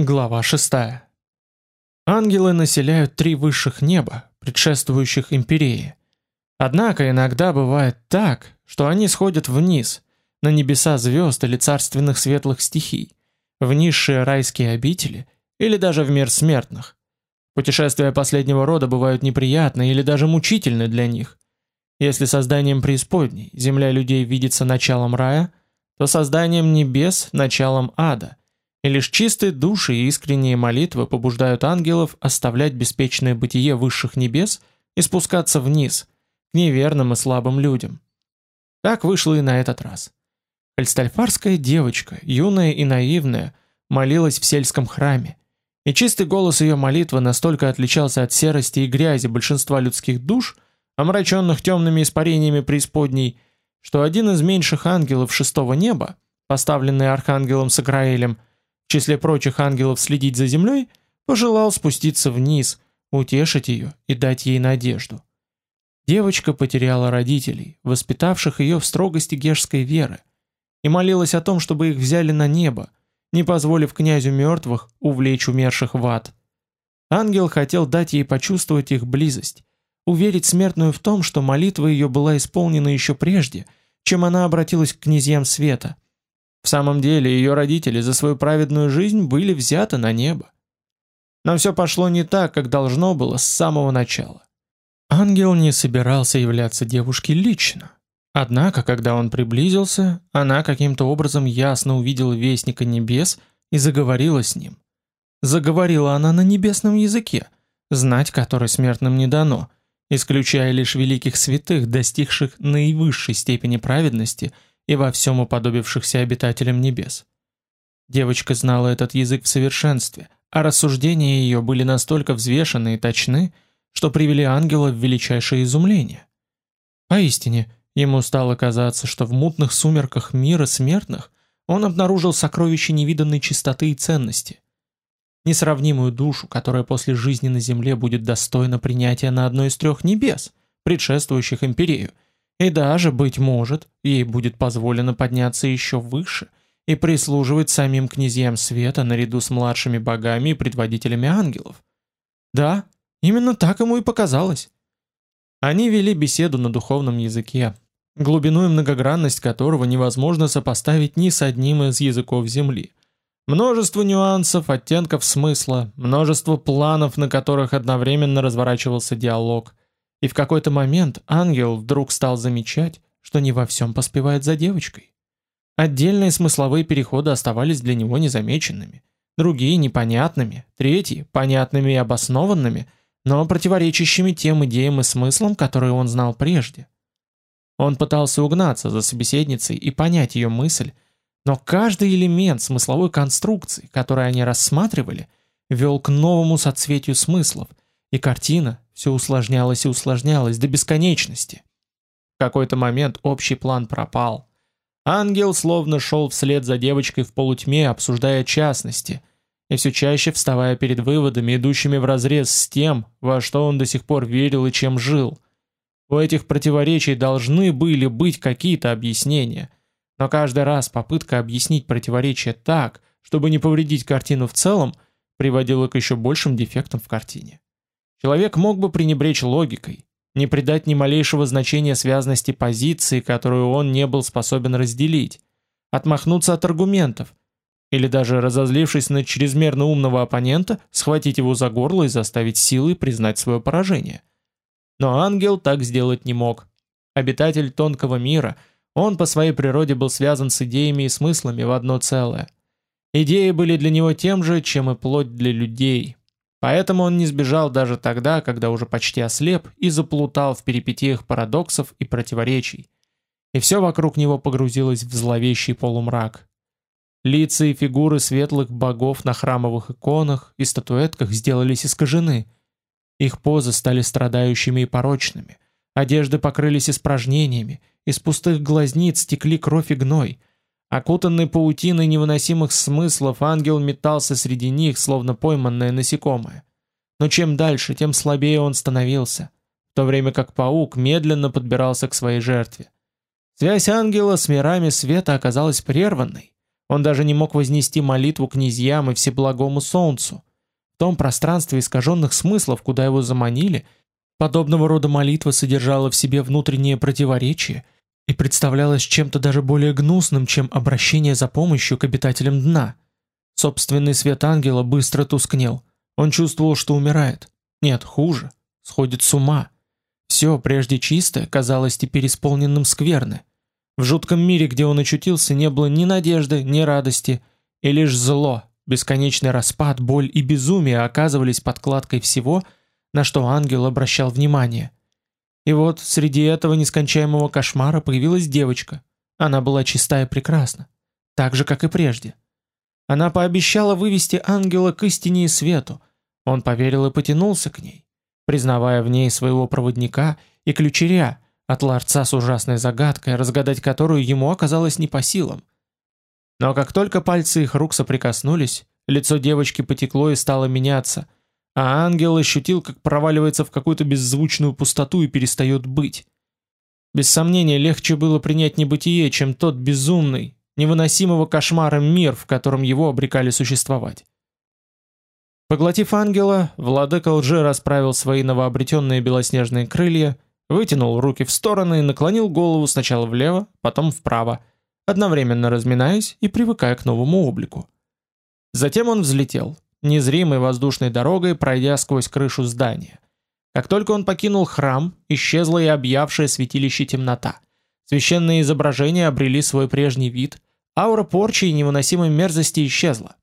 Глава 6. Ангелы населяют три высших неба, предшествующих империи. Однако иногда бывает так, что они сходят вниз, на небеса звезд или царственных светлых стихий, в низшие райские обители или даже в мир смертных. Путешествия последнего рода бывают неприятны или даже мучительны для них. Если созданием преисподней земля людей видится началом рая, то созданием небес – началом ада – лишь чистые души и искренние молитвы побуждают ангелов оставлять беспечное бытие высших небес и спускаться вниз, к неверным и слабым людям. Так вышло и на этот раз. Эльстальфарская девочка, юная и наивная, молилась в сельском храме, и чистый голос ее молитвы настолько отличался от серости и грязи большинства людских душ, омраченных темными испарениями преисподней, что один из меньших ангелов шестого неба, поставленный архангелом Сакраэлем, в числе прочих ангелов следить за землей, пожелал спуститься вниз, утешить ее и дать ей надежду. Девочка потеряла родителей, воспитавших ее в строгости гешской веры, и молилась о том, чтобы их взяли на небо, не позволив князю мертвых увлечь умерших в ад. Ангел хотел дать ей почувствовать их близость, уверить смертную в том, что молитва ее была исполнена еще прежде, чем она обратилась к князьям света – в самом деле, ее родители за свою праведную жизнь были взяты на небо. Но все пошло не так, как должно было с самого начала. Ангел не собирался являться девушке лично. Однако, когда он приблизился, она каким-то образом ясно увидела вестника небес и заговорила с ним. Заговорила она на небесном языке, знать который смертным не дано, исключая лишь великих святых, достигших наивысшей степени праведности – и во всем уподобившихся обитателям небес. Девочка знала этот язык в совершенстве, а рассуждения ее были настолько взвешены и точны, что привели ангела в величайшее изумление. Поистине, ему стало казаться, что в мутных сумерках мира смертных он обнаружил сокровище невиданной чистоты и ценности. Несравнимую душу, которая после жизни на земле будет достойна принятия на одной из трех небес, предшествующих империю – и даже, быть может, ей будет позволено подняться еще выше и прислуживать самим князьям света наряду с младшими богами и предводителями ангелов. Да, именно так ему и показалось. Они вели беседу на духовном языке, глубину и многогранность которого невозможно сопоставить ни с одним из языков Земли. Множество нюансов, оттенков смысла, множество планов, на которых одновременно разворачивался диалог. И в какой-то момент ангел вдруг стал замечать, что не во всем поспевает за девочкой. Отдельные смысловые переходы оставались для него незамеченными, другие непонятными, третьи понятными и обоснованными, но противоречащими тем идеям и смыслам, которые он знал прежде. Он пытался угнаться за собеседницей и понять ее мысль, но каждый элемент смысловой конструкции, который они рассматривали, вел к новому соцветию смыслов, и картина все усложнялось и усложнялось до бесконечности. В какой-то момент общий план пропал. Ангел словно шел вслед за девочкой в полутьме, обсуждая частности, и все чаще вставая перед выводами, идущими вразрез с тем, во что он до сих пор верил и чем жил. У этих противоречий должны были быть какие-то объяснения, но каждый раз попытка объяснить противоречие так, чтобы не повредить картину в целом, приводила к еще большим дефектам в картине. Человек мог бы пренебречь логикой, не придать ни малейшего значения связности позиции, которую он не был способен разделить, отмахнуться от аргументов, или даже разозлившись на чрезмерно умного оппонента, схватить его за горло и заставить силой признать свое поражение. Но ангел так сделать не мог. Обитатель тонкого мира, он по своей природе был связан с идеями и смыслами в одно целое. Идеи были для него тем же, чем и плоть для людей, Поэтому он не сбежал даже тогда, когда уже почти ослеп и заплутал в перипетиях парадоксов и противоречий. И все вокруг него погрузилось в зловещий полумрак. Лица и фигуры светлых богов на храмовых иконах и статуэтках сделались искажены. Их позы стали страдающими и порочными. Одежды покрылись испражнениями, из пустых глазниц текли кровь и гной, Окутанный паутиной невыносимых смыслов, ангел метался среди них, словно пойманное насекомое. Но чем дальше, тем слабее он становился, в то время как паук медленно подбирался к своей жертве. Связь ангела с мирами света оказалась прерванной. Он даже не мог вознести молитву князьям и всеблагому солнцу. В том пространстве искаженных смыслов, куда его заманили, подобного рода молитва содержала в себе внутреннее противоречие и представлялась чем-то даже более гнусным, чем обращение за помощью к обитателям дна. Собственный свет ангела быстро тускнел. Он чувствовал, что умирает. Нет, хуже. Сходит с ума. Все, прежде чистое, казалось теперь исполненным скверны. В жутком мире, где он очутился, не было ни надежды, ни радости, и лишь зло, бесконечный распад, боль и безумие оказывались подкладкой всего, на что ангел обращал внимание. И вот среди этого нескончаемого кошмара появилась девочка. Она была чистая и прекрасна, так же, как и прежде. Она пообещала вывести ангела к истине и свету. Он поверил и потянулся к ней признавая в ней своего проводника и ключеря от ларца с ужасной загадкой, разгадать которую ему оказалось не по силам. Но как только пальцы их рук соприкоснулись, лицо девочки потекло и стало меняться, а ангел ощутил, как проваливается в какую-то беззвучную пустоту и перестает быть. Без сомнения, легче было принять небытие, чем тот безумный, невыносимого кошмара мир, в котором его обрекали существовать. Поглотив ангела, владыка лжи расправил свои новообретенные белоснежные крылья, вытянул руки в стороны и наклонил голову сначала влево, потом вправо, одновременно разминаясь и привыкая к новому облику. Затем он взлетел, незримой воздушной дорогой пройдя сквозь крышу здания. Как только он покинул храм, исчезла и объявшая святилище темнота. Священные изображения обрели свой прежний вид, аура порчи и невыносимой мерзости исчезла.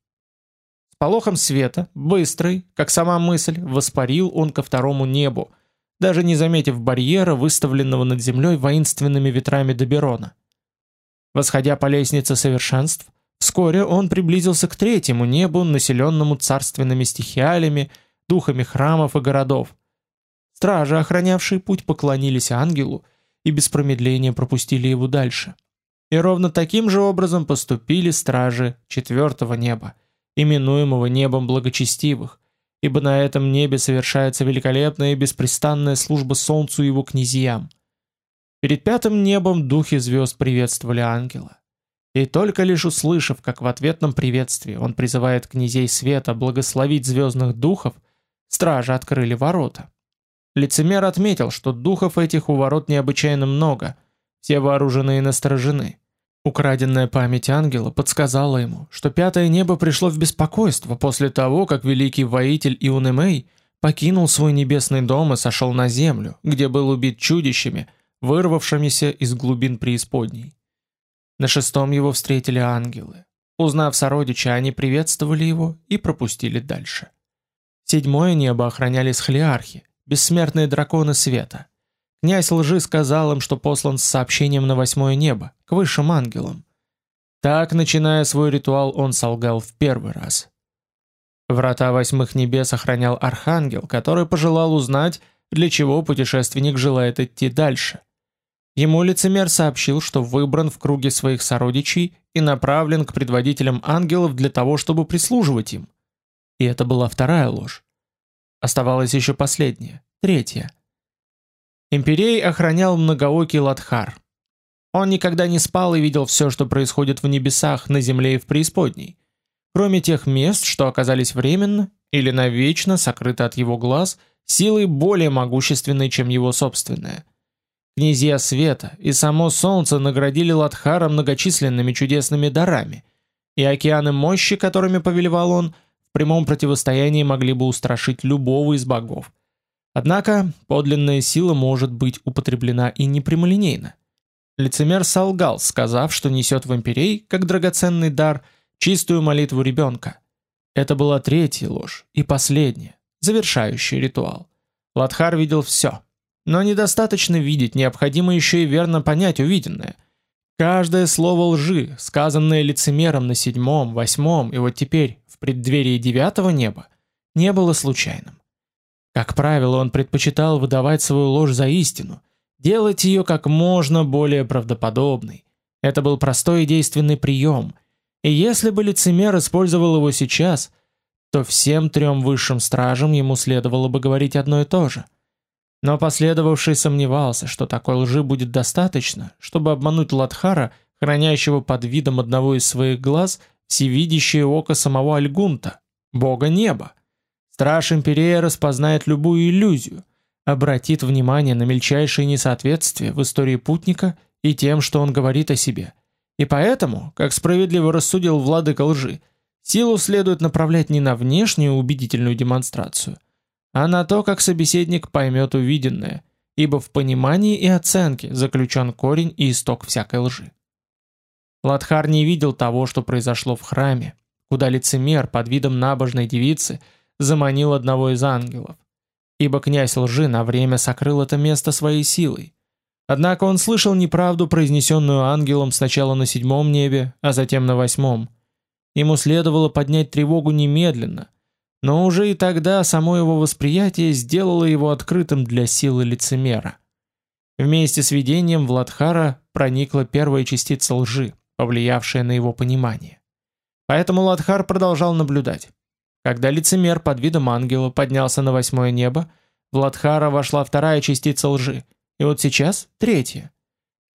С полохом света, быстрый, как сама мысль, воспарил он ко второму небу, даже не заметив барьера, выставленного над землей воинственными ветрами Доберона. Восходя по лестнице совершенств, вскоре он приблизился к третьему небу, населенному царственными стихиалями, духами храмов и городов. Стражи, охранявшие путь, поклонились ангелу и без промедления пропустили его дальше. И ровно таким же образом поступили стражи четвертого неба, именуемого небом благочестивых, ибо на этом небе совершается великолепная и беспрестанная служба солнцу и его князьям. Перед пятым небом духи звезд приветствовали ангела. И только лишь услышав, как в ответном приветствии он призывает князей света благословить звездных духов, стражи открыли ворота. Лицемер отметил, что духов этих у ворот необычайно много, все вооружены и насторожены. Украденная память ангела подсказала ему, что пятое небо пришло в беспокойство после того, как великий воитель Иунемей покинул свой небесный дом и сошел на землю, где был убит чудищами, вырвавшимися из глубин преисподней. На шестом его встретили ангелы. Узнав сородича, они приветствовали его и пропустили дальше. Седьмое небо охраняли схлиархи, бессмертные драконы света. Князь лжи сказал им, что послан с сообщением на восьмое небо, к высшим ангелам. Так, начиная свой ритуал, он солгал в первый раз. Врата восьмых небес охранял архангел, который пожелал узнать, для чего путешественник желает идти дальше. Ему лицемер сообщил, что выбран в круге своих сородичей и направлен к предводителям ангелов для того, чтобы прислуживать им. И это была вторая ложь. Оставалась еще последняя, третья – Имперей охранял многоокий Ладхар. Он никогда не спал и видел все, что происходит в небесах, на земле и в преисподней. Кроме тех мест, что оказались временно или навечно сокрыты от его глаз, силой более могущественной, чем его собственная. Князья света и само солнце наградили Ладхара многочисленными чудесными дарами, и океаны мощи, которыми повелевал он, в прямом противостоянии могли бы устрашить любого из богов – Однако подлинная сила может быть употреблена и непрямолинейно. Лицемер солгал, сказав, что несет в имперей, как драгоценный дар, чистую молитву ребенка. Это была третья ложь и последняя, завершающий ритуал. Ладхар видел все. Но недостаточно видеть, необходимо еще и верно понять увиденное. Каждое слово лжи, сказанное лицемером на седьмом, восьмом и вот теперь в преддверии девятого неба, не было случайным. Как правило, он предпочитал выдавать свою ложь за истину, делать ее как можно более правдоподобной. Это был простой и действенный прием. И если бы лицемер использовал его сейчас, то всем трем высшим стражам ему следовало бы говорить одно и то же. Но последовавший сомневался, что такой лжи будет достаточно, чтобы обмануть Ладхара хранящего под видом одного из своих глаз всевидящее око самого Альгунта, бога неба. Страж Империя распознает любую иллюзию, обратит внимание на мельчайшие несоответствия в истории путника и тем, что он говорит о себе. И поэтому, как справедливо рассудил владыка лжи, силу следует направлять не на внешнюю убедительную демонстрацию, а на то, как собеседник поймет увиденное, ибо в понимании и оценке заключен корень и исток всякой лжи. Ладхар не видел того, что произошло в храме, куда лицемер под видом набожной девицы заманил одного из ангелов. Ибо князь лжи на время сокрыл это место своей силой. Однако он слышал неправду, произнесенную ангелом сначала на седьмом небе, а затем на восьмом. Ему следовало поднять тревогу немедленно, но уже и тогда само его восприятие сделало его открытым для силы лицемера. Вместе с видением Владхара проникла первая частица лжи, повлиявшее на его понимание. Поэтому Ладхар продолжал наблюдать. Когда лицемер под видом ангела поднялся на восьмое небо, в Ладхара вошла вторая частица лжи, и вот сейчас третья.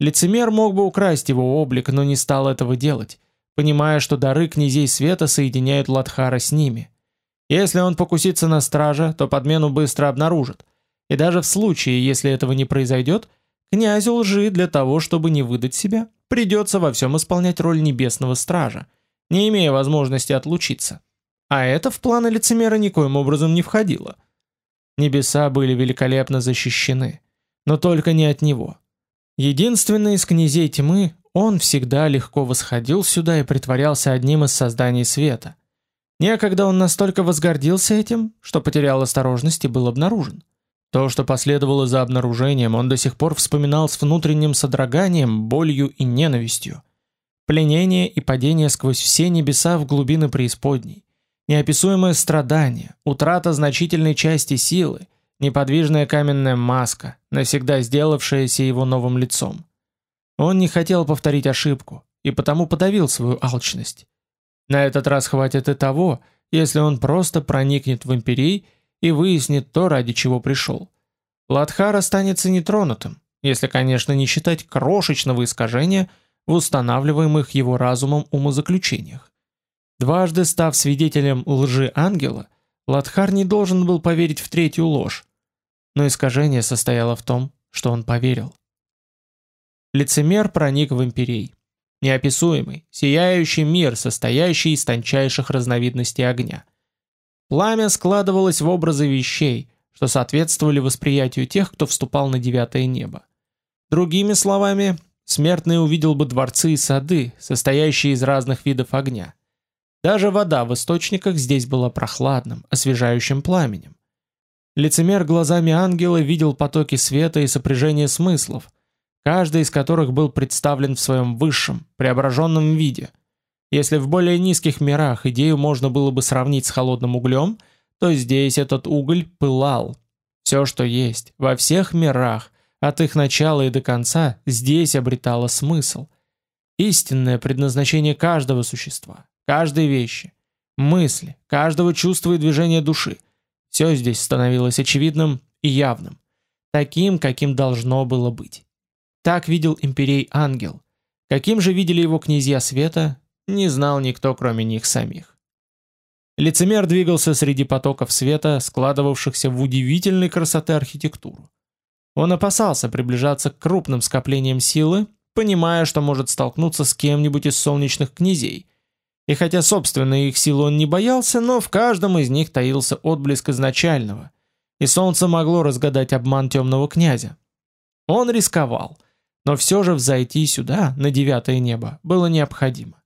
Лицемер мог бы украсть его облик, но не стал этого делать, понимая, что дары князей света соединяют Ладхара с ними. Если он покусится на стража, то подмену быстро обнаружат. И даже в случае, если этого не произойдет, князю лжи для того, чтобы не выдать себя, придется во всем исполнять роль небесного стража, не имея возможности отлучиться. А это в планы лицемера никоим образом не входило. Небеса были великолепно защищены, но только не от него. Единственный из князей тьмы, он всегда легко восходил сюда и притворялся одним из созданий света. Некогда он настолько возгордился этим, что потерял осторожность и был обнаружен. То, что последовало за обнаружением, он до сих пор вспоминал с внутренним содроганием, болью и ненавистью. Пленение и падение сквозь все небеса в глубины преисподней, неописуемое страдание, утрата значительной части силы, неподвижная каменная маска, навсегда сделавшаяся его новым лицом. Он не хотел повторить ошибку, и потому подавил свою алчность. На этот раз хватит и того, если он просто проникнет в империй и выяснит то, ради чего пришел. Ладхар останется нетронутым, если, конечно, не считать крошечного искажения в устанавливаемых его разумом умозаключениях. Дважды став свидетелем лжи ангела, Ладхар не должен был поверить в третью ложь, но искажение состояло в том, что он поверил. Лицемер проник в империй. Неописуемый, сияющий мир, состоящий из тончайших разновидностей огня. Пламя складывалось в образы вещей, что соответствовали восприятию тех, кто вступал на девятое небо. Другими словами, смертный увидел бы дворцы и сады, состоящие из разных видов огня. Даже вода в источниках здесь была прохладным, освежающим пламенем. Лицемер глазами ангела видел потоки света и сопряжение смыслов, каждый из которых был представлен в своем высшем, преображенном виде – если в более низких мирах идею можно было бы сравнить с холодным углем, то здесь этот уголь пылал. Все, что есть, во всех мирах, от их начала и до конца, здесь обретало смысл. Истинное предназначение каждого существа, каждой вещи, мысли, каждого чувства и движения души. Все здесь становилось очевидным и явным, таким, каким должно было быть. Так видел имперей ангел. Каким же видели его князья света, не знал никто, кроме них самих. Лицемер двигался среди потоков света, складывавшихся в удивительной красоты архитектуру. Он опасался приближаться к крупным скоплениям силы, понимая, что может столкнуться с кем-нибудь из солнечных князей. И хотя собственной их силы он не боялся, но в каждом из них таился отблеск изначального, и солнце могло разгадать обман темного князя. Он рисковал, но все же взойти сюда, на девятое небо, было необходимо.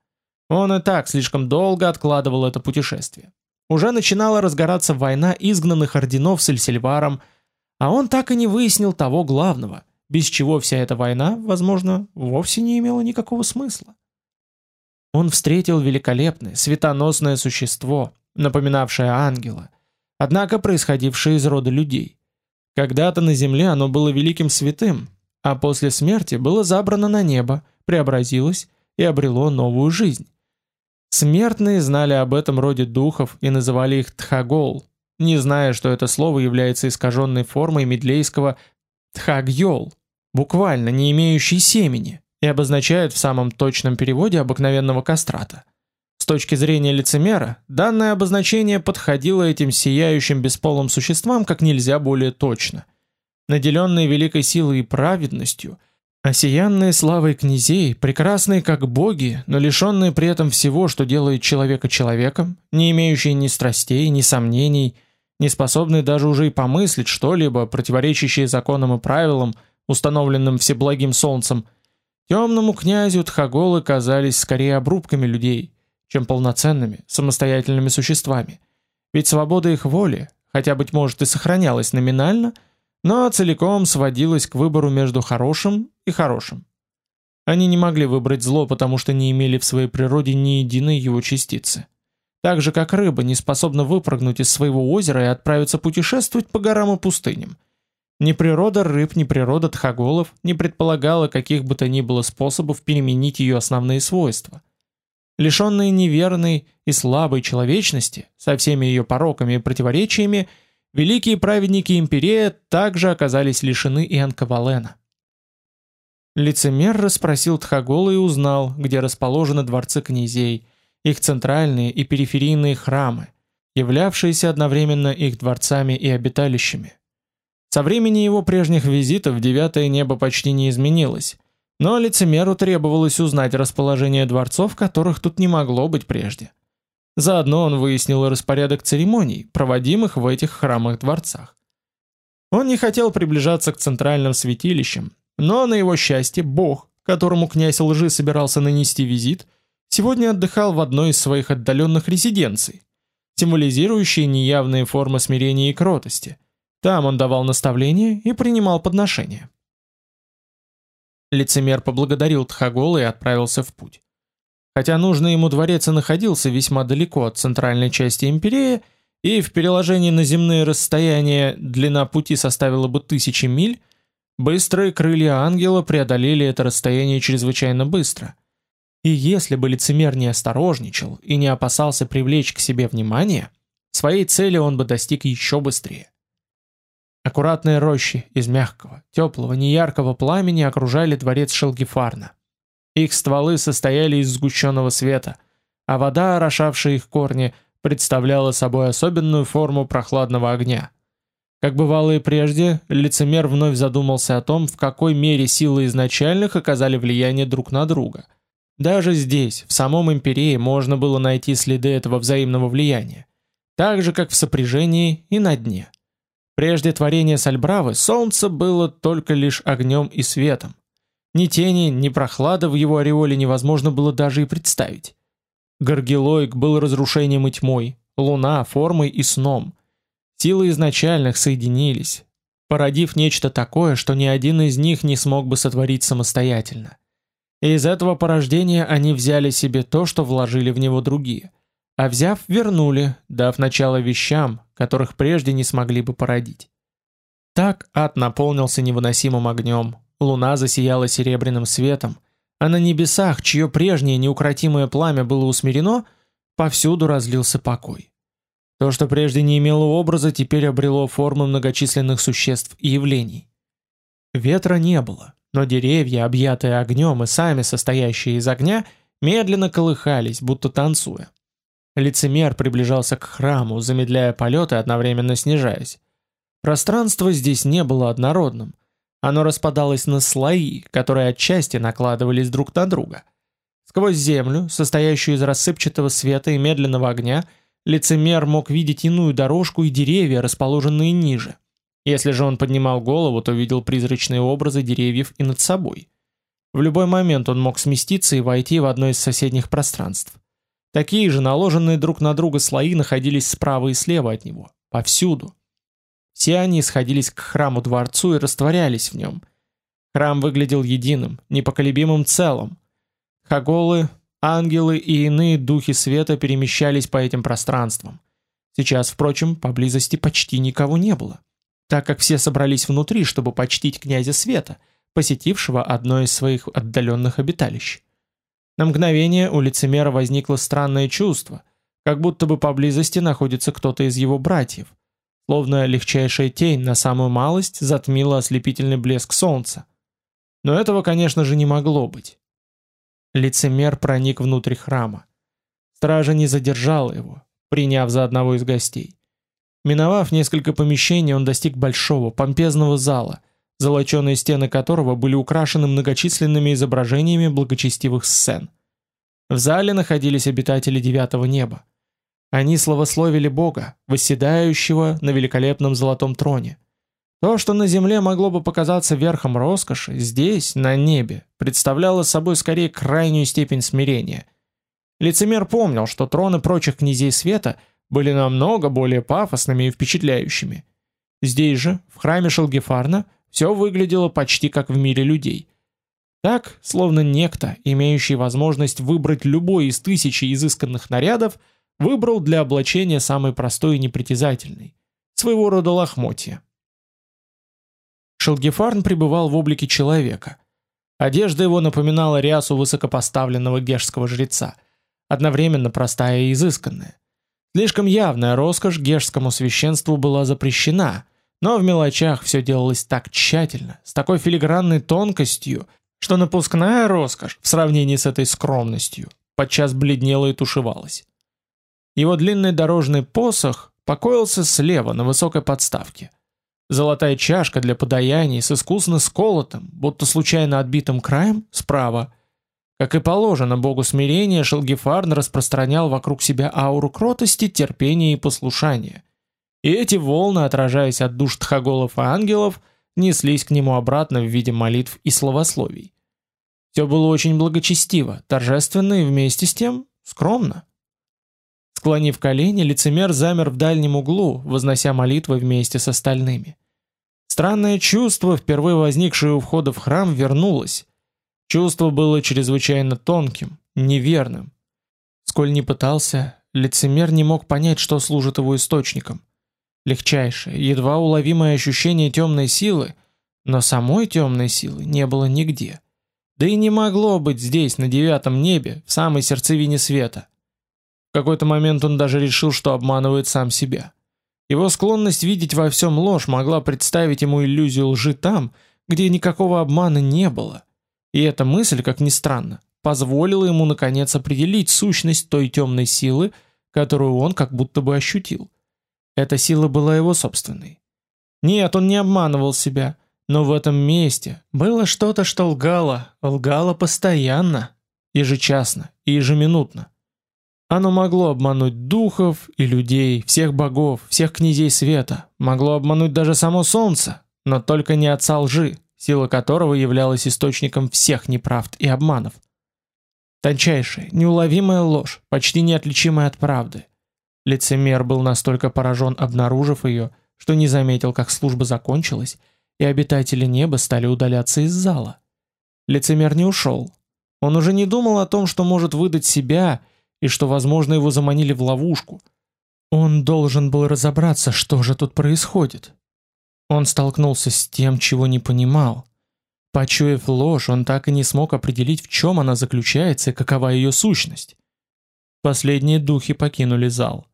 Он и так слишком долго откладывал это путешествие. Уже начинала разгораться война изгнанных орденов с Эльсильваром, а он так и не выяснил того главного, без чего вся эта война, возможно, вовсе не имела никакого смысла. Он встретил великолепное, светоносное существо, напоминавшее ангела, однако происходившее из рода людей. Когда-то на земле оно было великим святым, а после смерти было забрано на небо, преобразилось и обрело новую жизнь. Смертные знали об этом роде духов и называли их тхагол, не зная, что это слово является искаженной формой медлейского тхагьол, буквально не имеющий семени, и обозначает в самом точном переводе обыкновенного кастрата. С точки зрения лицемера, данное обозначение подходило этим сияющим бесполым существам как нельзя более точно. Наделенные великой силой и праведностью, осиянные славой князей, прекрасные как боги, но лишенные при этом всего, что делает человека человеком, не имеющие ни страстей, ни сомнений, не способные даже уже и помыслить что-либо, противоречащее законам и правилам, установленным всеблагим солнцем, темному князю Тхаголы казались скорее обрубками людей, чем полноценными, самостоятельными существами. Ведь свобода их воли, хотя быть может и сохранялась номинально, но целиком сводилась к выбору между хорошим и хорошим. Они не могли выбрать зло, потому что не имели в своей природе ни единой его частицы. Так же как рыба не способна выпрыгнуть из своего озера и отправиться путешествовать по горам и пустыням. Ни природа рыб, ни природа тхаголов не предполагала каких бы то ни было способов переменить ее основные свойства – Лишенные неверной и слабой человечности, со всеми ее пороками и противоречиями, великие праведники империи также оказались лишены и Анкавалена. Лицемер расспросил Тхагола и узнал, где расположены дворцы князей, их центральные и периферийные храмы, являвшиеся одновременно их дворцами и обиталищами. Со времени его прежних визитов девятое небо почти не изменилось, но лицемеру требовалось узнать расположение дворцов, которых тут не могло быть прежде. Заодно он выяснил распорядок церемоний, проводимых в этих храмах-дворцах. Он не хотел приближаться к центральным святилищам, но на его счастье Бог, которому князь лжи собирался нанести визит, сегодня отдыхал в одной из своих отдаленных резиденций, символизирующей неявные формы смирения и кротости. Там он давал наставления и принимал подношения. Лицемер поблагодарил Тхагола и отправился в путь. Хотя нужный ему дворец и находился весьма далеко от центральной части империи, и в переложении на земные расстояния длина пути составила бы тысячи миль, быстрые крылья ангела преодолели это расстояние чрезвычайно быстро. И если бы лицемер не осторожничал и не опасался привлечь к себе внимание, своей цели он бы достиг еще быстрее. Аккуратные рощи из мягкого, теплого, неяркого пламени окружали дворец Шелгифарна. Их стволы состояли из сгущенного света, а вода, орошавшая их корни, представляла собой особенную форму прохладного огня. Как бывало и прежде, лицемер вновь задумался о том, в какой мере силы изначальных оказали влияние друг на друга. Даже здесь, в самом империи, можно было найти следы этого взаимного влияния, так же как в сопряжении и на дне. Прежде творения Сальбравы солнце было только лишь огнем и светом. Ни тени, ни прохлады в его ореоле невозможно было даже и представить. Гаргилоик был разрушением и тьмой, луна — формой и сном. Силы изначальных соединились, породив нечто такое, что ни один из них не смог бы сотворить самостоятельно. И из этого порождения они взяли себе то, что вложили в него другие — а взяв, вернули, дав начало вещам, которых прежде не смогли бы породить. Так ад наполнился невыносимым огнем, луна засияла серебряным светом, а на небесах, чье прежнее неукротимое пламя было усмирено, повсюду разлился покой. То, что прежде не имело образа, теперь обрело формы многочисленных существ и явлений. Ветра не было, но деревья, объятые огнем и сами состоящие из огня, медленно колыхались, будто танцуя. Лицемер приближался к храму, замедляя полет и одновременно снижаясь. Пространство здесь не было однородным. Оно распадалось на слои, которые отчасти накладывались друг на друга. Сквозь землю, состоящую из рассыпчатого света и медленного огня, лицемер мог видеть иную дорожку и деревья, расположенные ниже. Если же он поднимал голову, то видел призрачные образы деревьев и над собой. В любой момент он мог сместиться и войти в одно из соседних пространств. Такие же наложенные друг на друга слои находились справа и слева от него, повсюду. Все они сходились к храму-дворцу и растворялись в нем. Храм выглядел единым, непоколебимым целым. Хаголы, ангелы и иные духи света перемещались по этим пространствам. Сейчас, впрочем, поблизости почти никого не было, так как все собрались внутри, чтобы почтить князя света, посетившего одно из своих отдаленных обиталищ. На мгновение у лицемера возникло странное чувство, как будто бы поблизости находится кто-то из его братьев, словно легчайшая тень на самую малость затмила ослепительный блеск солнца. Но этого, конечно же, не могло быть. Лицемер проник внутрь храма. Стража не задержала его, приняв за одного из гостей. Миновав несколько помещений, он достиг большого, помпезного зала, золоченые стены которого были украшены многочисленными изображениями благочестивых сцен. В зале находились обитатели девятого неба. Они славословили Бога, восседающего на великолепном золотом троне. То, что на земле могло бы показаться верхом роскоши, здесь, на небе, представляло собой скорее крайнюю степень смирения. Лицемер помнил, что троны прочих князей света были намного более пафосными и впечатляющими. Здесь же, в храме Шелгефарна, все выглядело почти как в мире людей. Так, словно некто, имеющий возможность выбрать любой из тысячи изысканных нарядов, выбрал для облачения самый простой и непритязательный, своего рода лохмотья. Шелгефарн пребывал в облике человека. Одежда его напоминала рясу высокопоставленного гешского жреца, одновременно простая и изысканная. Слишком явная роскошь гешскому священству была запрещена, но в мелочах все делалось так тщательно, с такой филигранной тонкостью, что напускная роскошь в сравнении с этой скромностью подчас бледнела и тушевалась. Его длинный дорожный посох покоился слева на высокой подставке – Золотая чашка для подаяний с искусно сколотым, будто случайно отбитым краем, справа. Как и положено богу смирения, Шелгефарн распространял вокруг себя ауру кротости, терпения и послушания. И эти волны, отражаясь от душ тхаголов и ангелов, неслись к нему обратно в виде молитв и словословий. Все было очень благочестиво, торжественно и вместе с тем скромно. Склонив колени, лицемер замер в дальнем углу, вознося молитвы вместе с остальными. Странное чувство, впервые возникшее у входа в храм, вернулось. Чувство было чрезвычайно тонким, неверным. Сколь не пытался, лицемер не мог понять, что служит его источником. Легчайшее, едва уловимое ощущение темной силы, но самой темной силы не было нигде. Да и не могло быть здесь, на девятом небе, в самой сердцевине света. Какой-то момент он даже решил, что обманывает сам себя. Его склонность видеть во всем ложь могла представить ему иллюзию лжи там, где никакого обмана не было. И эта мысль, как ни странно, позволила ему наконец определить сущность той темной силы, которую он как будто бы ощутил. Эта сила была его собственной. Нет, он не обманывал себя, но в этом месте было что-то, что лгало, лгало постоянно, ежечасно и ежеминутно. Оно могло обмануть духов и людей, всех богов, всех князей света, могло обмануть даже само солнце, но только не отца лжи, сила которого являлась источником всех неправд и обманов. Тончайшая, неуловимая ложь, почти неотличимая от правды. Лицемер был настолько поражен, обнаружив ее, что не заметил, как служба закончилась, и обитатели неба стали удаляться из зала. Лицемер не ушел. Он уже не думал о том, что может выдать себя и что, возможно, его заманили в ловушку. Он должен был разобраться, что же тут происходит. Он столкнулся с тем, чего не понимал. Почуяв ложь, он так и не смог определить, в чем она заключается и какова ее сущность. Последние духи покинули зал.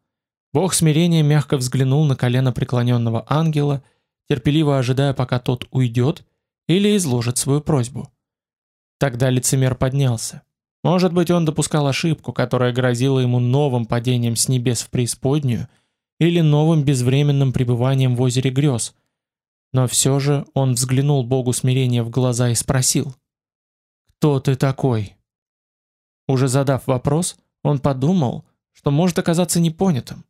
Бог смирения мягко взглянул на колено преклоненного ангела, терпеливо ожидая, пока тот уйдет или изложит свою просьбу. Тогда лицемер поднялся. Может быть, он допускал ошибку, которая грозила ему новым падением с небес в преисподнюю или новым безвременным пребыванием в озере грез. Но все же он взглянул Богу смирения в глаза и спросил: "Кто ты такой?" Уже задав вопрос, он подумал, что может оказаться непонятым.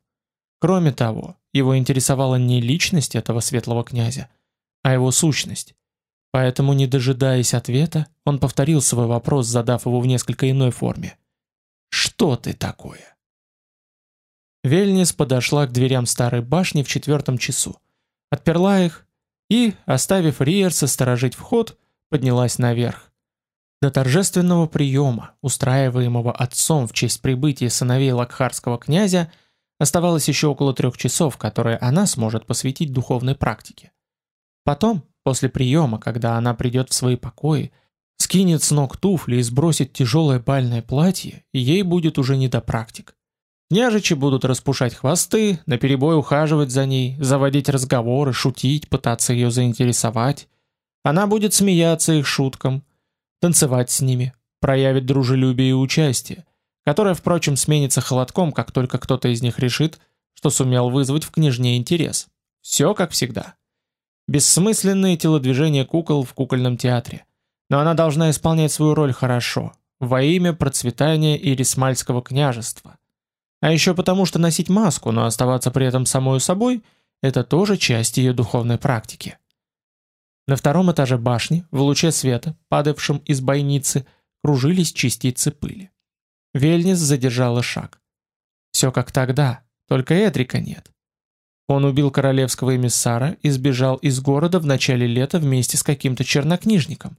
Кроме того, его интересовала не личность этого светлого князя, а его сущность. Поэтому, не дожидаясь ответа, он повторил свой вопрос, задав его в несколько иной форме. «Что ты такое?» Вельнис подошла к дверям старой башни в четвертом часу, отперла их и, оставив Риерса сторожить вход, поднялась наверх. До торжественного приема, устраиваемого отцом в честь прибытия сыновей Лакхарского князя, оставалось еще около трех часов, которые она сможет посвятить духовной практике. Потом, После приема, когда она придет в свои покои, скинет с ног туфли и сбросит тяжелое бальное платье, ей будет уже не до практик. Княжичи будут распушать хвосты, наперебой ухаживать за ней, заводить разговоры, шутить, пытаться ее заинтересовать. Она будет смеяться их шуткам, танцевать с ними, проявит дружелюбие и участие, которое, впрочем, сменится холодком, как только кто-то из них решит, что сумел вызвать в княжне интерес. Все как всегда. Бессмысленные телодвижения кукол в кукольном театре. Но она должна исполнять свою роль хорошо, во имя процветания Ирисмальского княжества. А еще потому, что носить маску, но оставаться при этом самой собой – это тоже часть ее духовной практики. На втором этаже башни, в луче света, падавшем из бойницы, кружились частицы пыли. Вельнис задержала шаг. Все как тогда, только Эдрика нет. Он убил королевского эмиссара и сбежал из города в начале лета вместе с каким-то чернокнижником.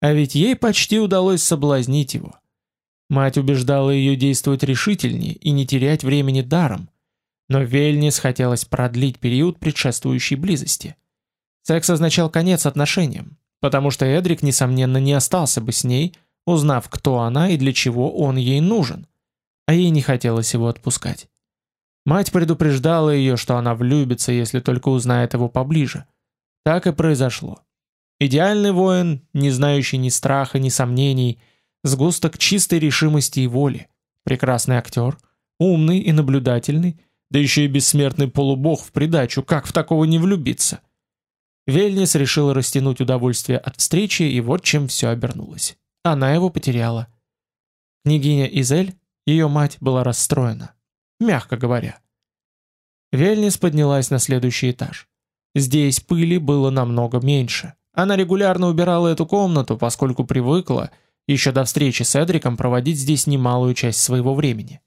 А ведь ей почти удалось соблазнить его. Мать убеждала ее действовать решительнее и не терять времени даром, но Вельнис хотелось продлить период предшествующей близости. Секс означал конец отношениям, потому что Эдрик, несомненно, не остался бы с ней, узнав, кто она и для чего он ей нужен. А ей не хотелось его отпускать. Мать предупреждала ее, что она влюбится, если только узнает его поближе. Так и произошло. Идеальный воин, не знающий ни страха, ни сомнений, сгусток чистой решимости и воли, прекрасный актер, умный и наблюдательный, да еще и бессмертный полубог в придачу, как в такого не влюбиться? Вельнис решила растянуть удовольствие от встречи, и вот чем все обернулось. Она его потеряла. Княгиня Изель, ее мать, была расстроена мягко говоря. Вельнис поднялась на следующий этаж. Здесь пыли было намного меньше. Она регулярно убирала эту комнату, поскольку привыкла, еще до встречи с Эдриком, проводить здесь немалую часть своего времени.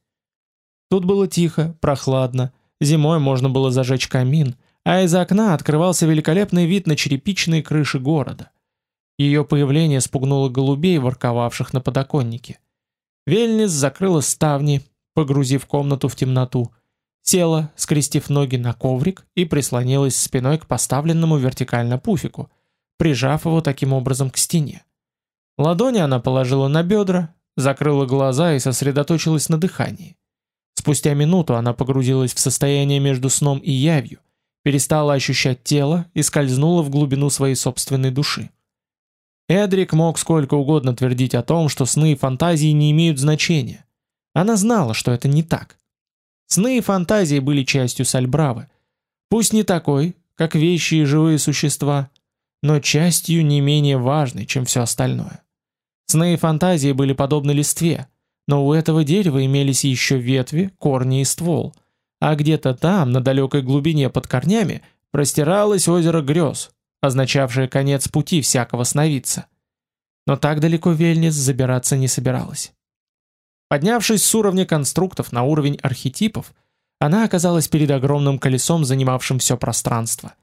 Тут было тихо, прохладно, зимой можно было зажечь камин, а из окна открывался великолепный вид на черепичные крыши города. Ее появление спугнуло голубей, ворковавших на подоконнике. Вельнис закрыла ставни, погрузив комнату в темноту, села, скрестив ноги на коврик и прислонилась спиной к поставленному вертикально пуфику, прижав его таким образом к стене. Ладони она положила на бедра, закрыла глаза и сосредоточилась на дыхании. Спустя минуту она погрузилась в состояние между сном и явью, перестала ощущать тело и скользнула в глубину своей собственной души. Эдрик мог сколько угодно твердить о том, что сны и фантазии не имеют значения. Она знала, что это не так. Сны и фантазии были частью Сальбравы. Пусть не такой, как вещи и живые существа, но частью не менее важной, чем все остальное. Сны и фантазии были подобны листве, но у этого дерева имелись еще ветви, корни и ствол, а где-то там, на далекой глубине под корнями, простиралось озеро грез, означавшее конец пути всякого сновидца. Но так далеко Вельнис забираться не собиралась. Поднявшись с уровня конструктов на уровень архетипов, она оказалась перед огромным колесом, занимавшим все пространство.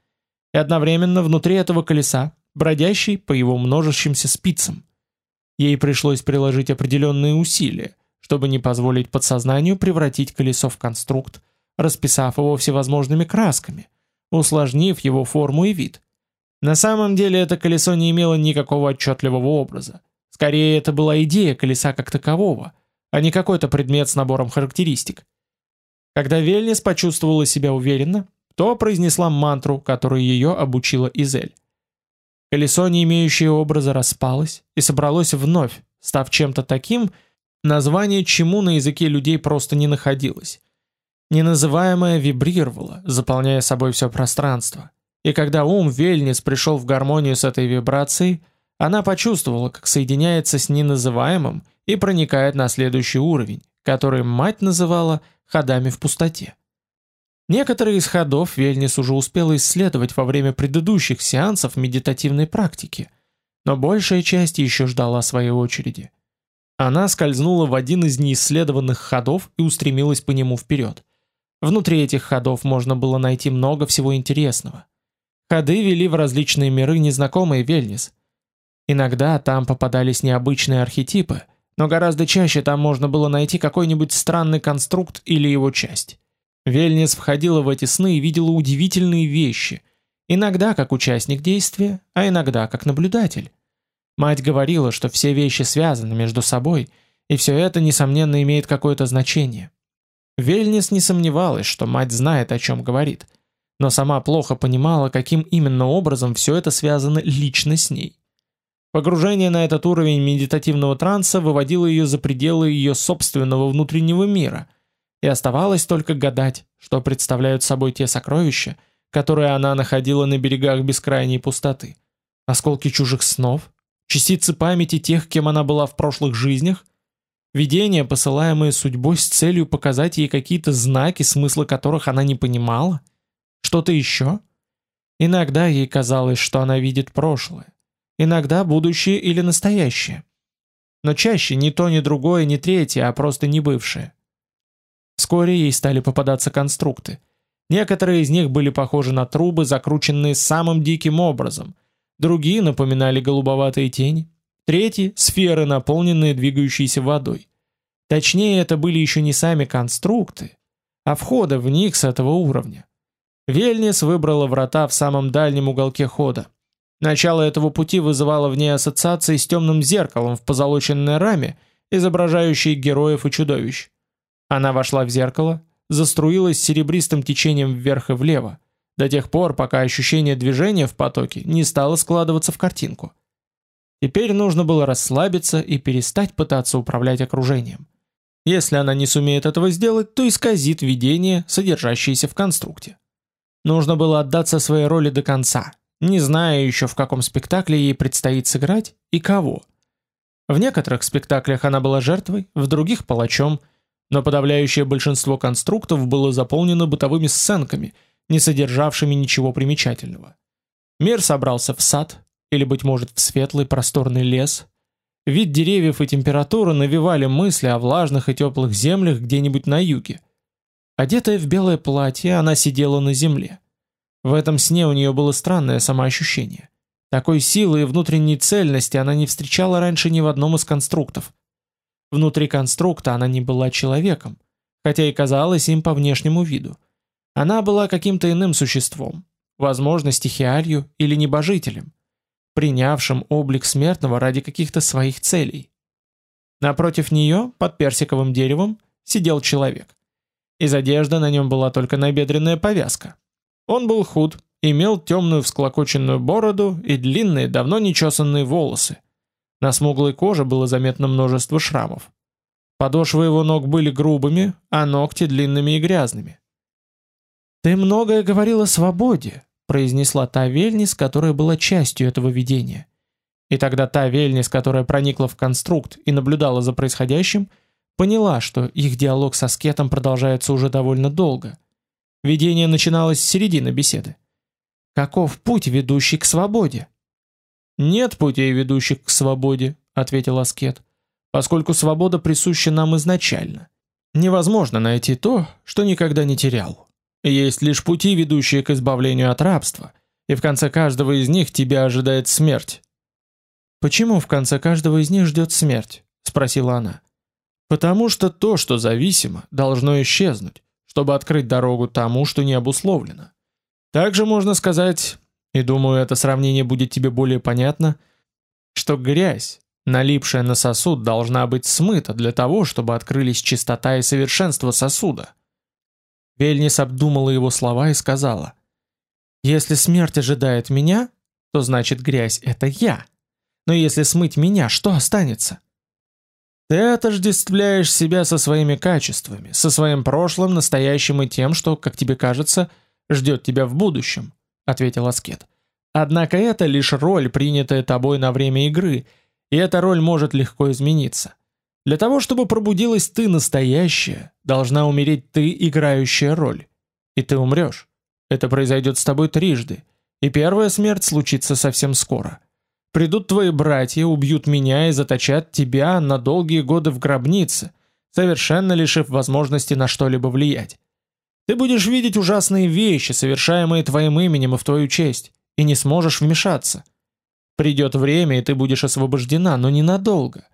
И одновременно внутри этого колеса, бродящий по его множащимся спицам. Ей пришлось приложить определенные усилия, чтобы не позволить подсознанию превратить колесо в конструкт, расписав его всевозможными красками, усложнив его форму и вид. На самом деле это колесо не имело никакого отчетливого образа. Скорее, это была идея колеса как такового – а не какой-то предмет с набором характеристик. Когда Вельнис почувствовала себя уверенно, то произнесла мантру, которую ее обучила Изель. Колесо, не имеющее образа, распалось и собралось вновь, став чем-то таким, название чему на языке людей просто не находилось. Неназываемое вибрировало, заполняя собой все пространство. И когда ум Вельнис пришел в гармонию с этой вибрацией, она почувствовала, как соединяется с неназываемым и проникает на следующий уровень, который мать называла ходами в пустоте. Некоторые из ходов Вельнис уже успела исследовать во время предыдущих сеансов медитативной практики, но большая часть еще ждала своей очереди. Она скользнула в один из неисследованных ходов и устремилась по нему вперед. Внутри этих ходов можно было найти много всего интересного. Ходы вели в различные миры незнакомые Вельнис. Иногда там попадались необычные архетипы – но гораздо чаще там можно было найти какой-нибудь странный конструкт или его часть. Вельнис входила в эти сны и видела удивительные вещи, иногда как участник действия, а иногда как наблюдатель. Мать говорила, что все вещи связаны между собой, и все это, несомненно, имеет какое-то значение. Вельнис не сомневалась, что мать знает, о чем говорит. но сама плохо понимала, каким именно образом все это связано лично с ней. Погружение на этот уровень медитативного транса выводило ее за пределы ее собственного внутреннего мира, и оставалось только гадать, что представляют собой те сокровища, которые она находила на берегах бескрайней пустоты. Осколки чужих снов, частицы памяти тех, кем она была в прошлых жизнях, видения, посылаемые судьбой с целью показать ей какие-то знаки, смысла которых она не понимала, что-то еще. Иногда ей казалось, что она видит прошлое, иногда будущее или настоящее. Но чаще ни то, ни другое, ни третье, а просто не бывшее. Вскоре ей стали попадаться конструкты. Некоторые из них были похожи на трубы, закрученные самым диким образом. Другие напоминали голубоватые тени. Третьи — сферы, наполненные двигающейся водой. Точнее, это были еще не сами конструкты, а входы в них с этого уровня. Вельнис выбрала врата в самом дальнем уголке хода. Начало этого пути вызывало в ней ассоциации с темным зеркалом в позолоченной раме, изображающей героев и чудовищ. Она вошла в зеркало, заструилась серебристым течением вверх и влево, до тех пор, пока ощущение движения в потоке не стало складываться в картинку. Теперь нужно было расслабиться и перестать пытаться управлять окружением. Если она не сумеет этого сделать, то исказит видение, содержащееся в конструкте. Нужно было отдаться своей роли до конца, не зная еще в каком спектакле ей предстоит сыграть и кого. В некоторых спектаклях она была жертвой, в других – палачом, но подавляющее большинство конструктов было заполнено бытовыми сценками, не содержавшими ничего примечательного. Мир собрался в сад, или, быть может, в светлый просторный лес. Вид деревьев и температура навевали мысли о влажных и теплых землях где-нибудь на юге. Одетая в белое платье, она сидела на земле. В этом сне у нее было странное самоощущение. Такой силы и внутренней цельности она не встречала раньше ни в одном из конструктов. Внутри конструкта она не была человеком, хотя и казалась им по внешнему виду. Она была каким-то иным существом, возможно, стихиарию или небожителем, принявшим облик смертного ради каких-то своих целей. Напротив нее, под персиковым деревом, сидел человек. Из одежды на нем была только набедренная повязка. Он был худ, имел темную всклокоченную бороду и длинные, давно нечесанные волосы. На смуглой коже было заметно множество шрамов. Подошвы его ног были грубыми, а ногти длинными и грязными. «Ты многое говорил о свободе», — произнесла та Вельнис, которая была частью этого видения. И тогда та Вельнис, которая проникла в конструкт и наблюдала за происходящим, поняла, что их диалог со Скетом продолжается уже довольно долго — Видение начиналось с середины беседы. Каков путь, ведущий к свободе? Нет путей, ведущих к свободе, ответил аскет, поскольку свобода присуща нам изначально. Невозможно найти то, что никогда не терял. Есть лишь пути, ведущие к избавлению от рабства, и в конце каждого из них тебя ожидает смерть. Почему в конце каждого из них ждет смерть? спросила она. Потому что то, что зависимо, должно исчезнуть чтобы открыть дорогу тому, что не обусловлено. Также можно сказать, и думаю, это сравнение будет тебе более понятно, что грязь, налипшая на сосуд, должна быть смыта для того, чтобы открылись чистота и совершенство сосуда. Вельнис обдумала его слова и сказала, «Если смерть ожидает меня, то значит грязь — это я. Но если смыть меня, что останется?» Ты отождествляешь себя со своими качествами, со своим прошлым, настоящим и тем, что, как тебе кажется, ждет тебя в будущем, ответил аскет. Однако это лишь роль, принятая тобой на время игры, и эта роль может легко измениться. Для того, чтобы пробудилась ты настоящая, должна умереть ты, играющая роль. И ты умрешь. Это произойдет с тобой трижды, и первая смерть случится совсем скоро. Придут твои братья, убьют меня и заточат тебя на долгие годы в гробнице, совершенно лишив возможности на что-либо влиять. Ты будешь видеть ужасные вещи, совершаемые твоим именем и в твою честь, и не сможешь вмешаться. Придет время, и ты будешь освобождена, но ненадолго.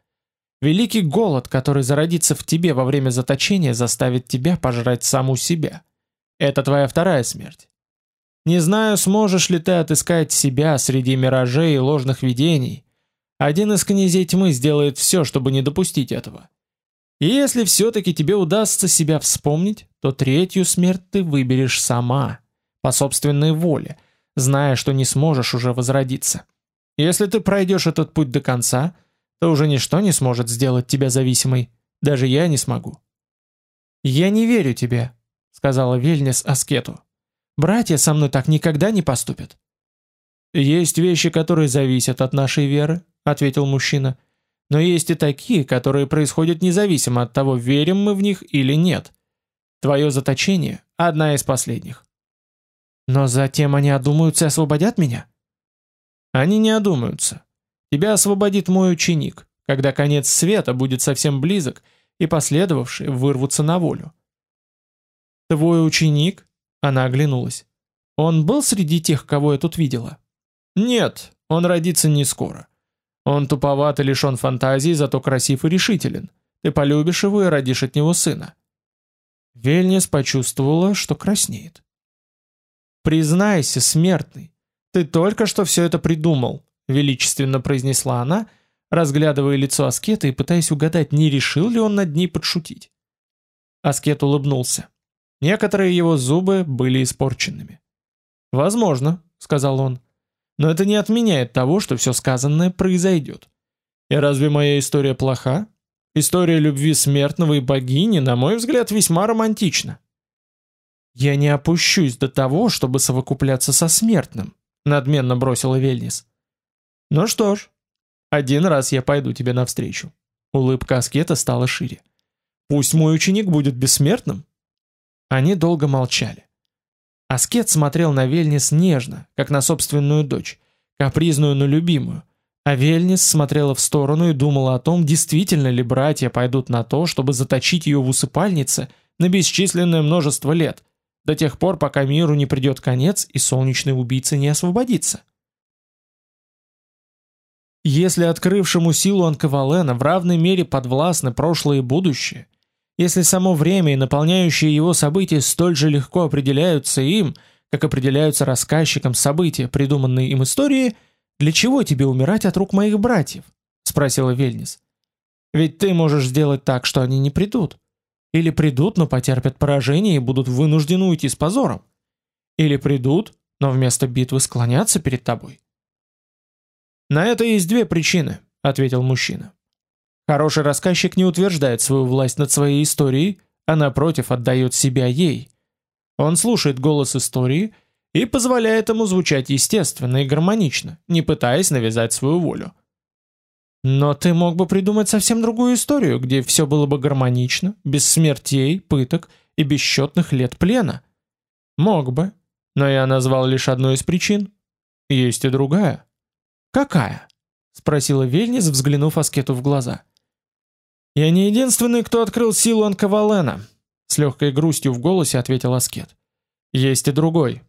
Великий голод, который зародится в тебе во время заточения, заставит тебя пожрать саму себя. Это твоя вторая смерть. Не знаю, сможешь ли ты отыскать себя среди миражей и ложных видений. Один из князей тьмы сделает все, чтобы не допустить этого. И если все-таки тебе удастся себя вспомнить, то третью смерть ты выберешь сама, по собственной воле, зная, что не сможешь уже возродиться. Если ты пройдешь этот путь до конца, то уже ничто не сможет сделать тебя зависимой, даже я не смогу. «Я не верю тебе», — сказала Вельнес аскету. «Братья со мной так никогда не поступят». «Есть вещи, которые зависят от нашей веры», — ответил мужчина. «Но есть и такие, которые происходят независимо от того, верим мы в них или нет. Твое заточение — одна из последних». «Но затем они одумаются и освободят меня?» «Они не одумаются. Тебя освободит мой ученик, когда конец света будет совсем близок, и последовавшие вырвутся на волю». «Твой ученик?» — она оглянулась. «Он был среди тех, кого я тут видела?» Нет, он родится не скоро. Он туповат и лишен фантазии, зато красив и решителен. Ты полюбишь его и родишь от него сына. Вельнес почувствовала, что краснеет. «Признайся, смертный, ты только что все это придумал», — величественно произнесла она, разглядывая лицо Аскета и пытаясь угадать, не решил ли он над ней подшутить. Аскет улыбнулся. Некоторые его зубы были испорченными. «Возможно», — сказал он. Но это не отменяет того, что все сказанное произойдет. И разве моя история плоха? История любви смертного и богини, на мой взгляд, весьма романтична. Я не опущусь до того, чтобы совокупляться со смертным, надменно бросила Вельнис. Ну что ж, один раз я пойду тебе навстречу. Улыбка аскета стала шире. Пусть мой ученик будет бессмертным. Они долго молчали. Аскет смотрел на Вельнис нежно, как на собственную дочь, капризную, но любимую. А Вельнис смотрела в сторону и думала о том, действительно ли братья пойдут на то, чтобы заточить ее в усыпальнице на бесчисленное множество лет, до тех пор, пока миру не придет конец и солнечный убийца не освободится. Если открывшему силу Анкавалена в равной мере подвластны прошлое и будущее, если само время и наполняющие его события столь же легко определяются им, как определяются рассказчикам события, придуманные им истории, для чего тебе умирать от рук моих братьев? спросила Вельнис. Ведь ты можешь сделать так, что они не придут. Или придут, но потерпят поражение и будут вынуждены уйти с позором. Или придут, но вместо битвы склонятся перед тобой. На это есть две причины, ответил мужчина. Хороший рассказчик не утверждает свою власть над своей историей, а напротив отдает себя ей. Он слушает голос истории и позволяет ему звучать естественно и гармонично, не пытаясь навязать свою волю. Но ты мог бы придумать совсем другую историю, где все было бы гармонично, без смертей, пыток и бесчетных лет плена. Мог бы, но я назвал лишь одну из причин. Есть и другая. Какая? спросила Вельнис, взглянув Аскету в глаза. «Я не единственный, кто открыл силу Анкавалена», — с легкой грустью в голосе ответил Аскет. «Есть и другой.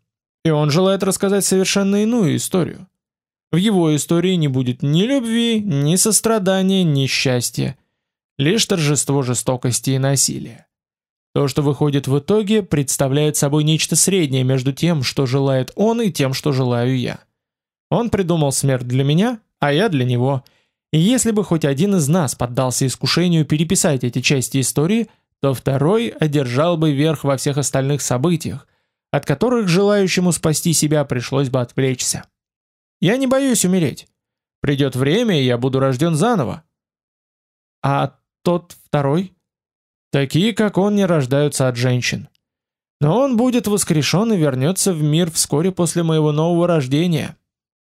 И он желает рассказать совершенно иную историю. В его истории не будет ни любви, ни сострадания, ни счастья. Лишь торжество жестокости и насилия. То, что выходит в итоге, представляет собой нечто среднее между тем, что желает он, и тем, что желаю я. Он придумал смерть для меня, а я для него — и если бы хоть один из нас поддался искушению переписать эти части истории, то второй одержал бы верх во всех остальных событиях, от которых желающему спасти себя пришлось бы отвлечься. Я не боюсь умереть. Придет время, и я буду рожден заново. А тот второй? Такие, как он, не рождаются от женщин. Но он будет воскрешен и вернется в мир вскоре после моего нового рождения.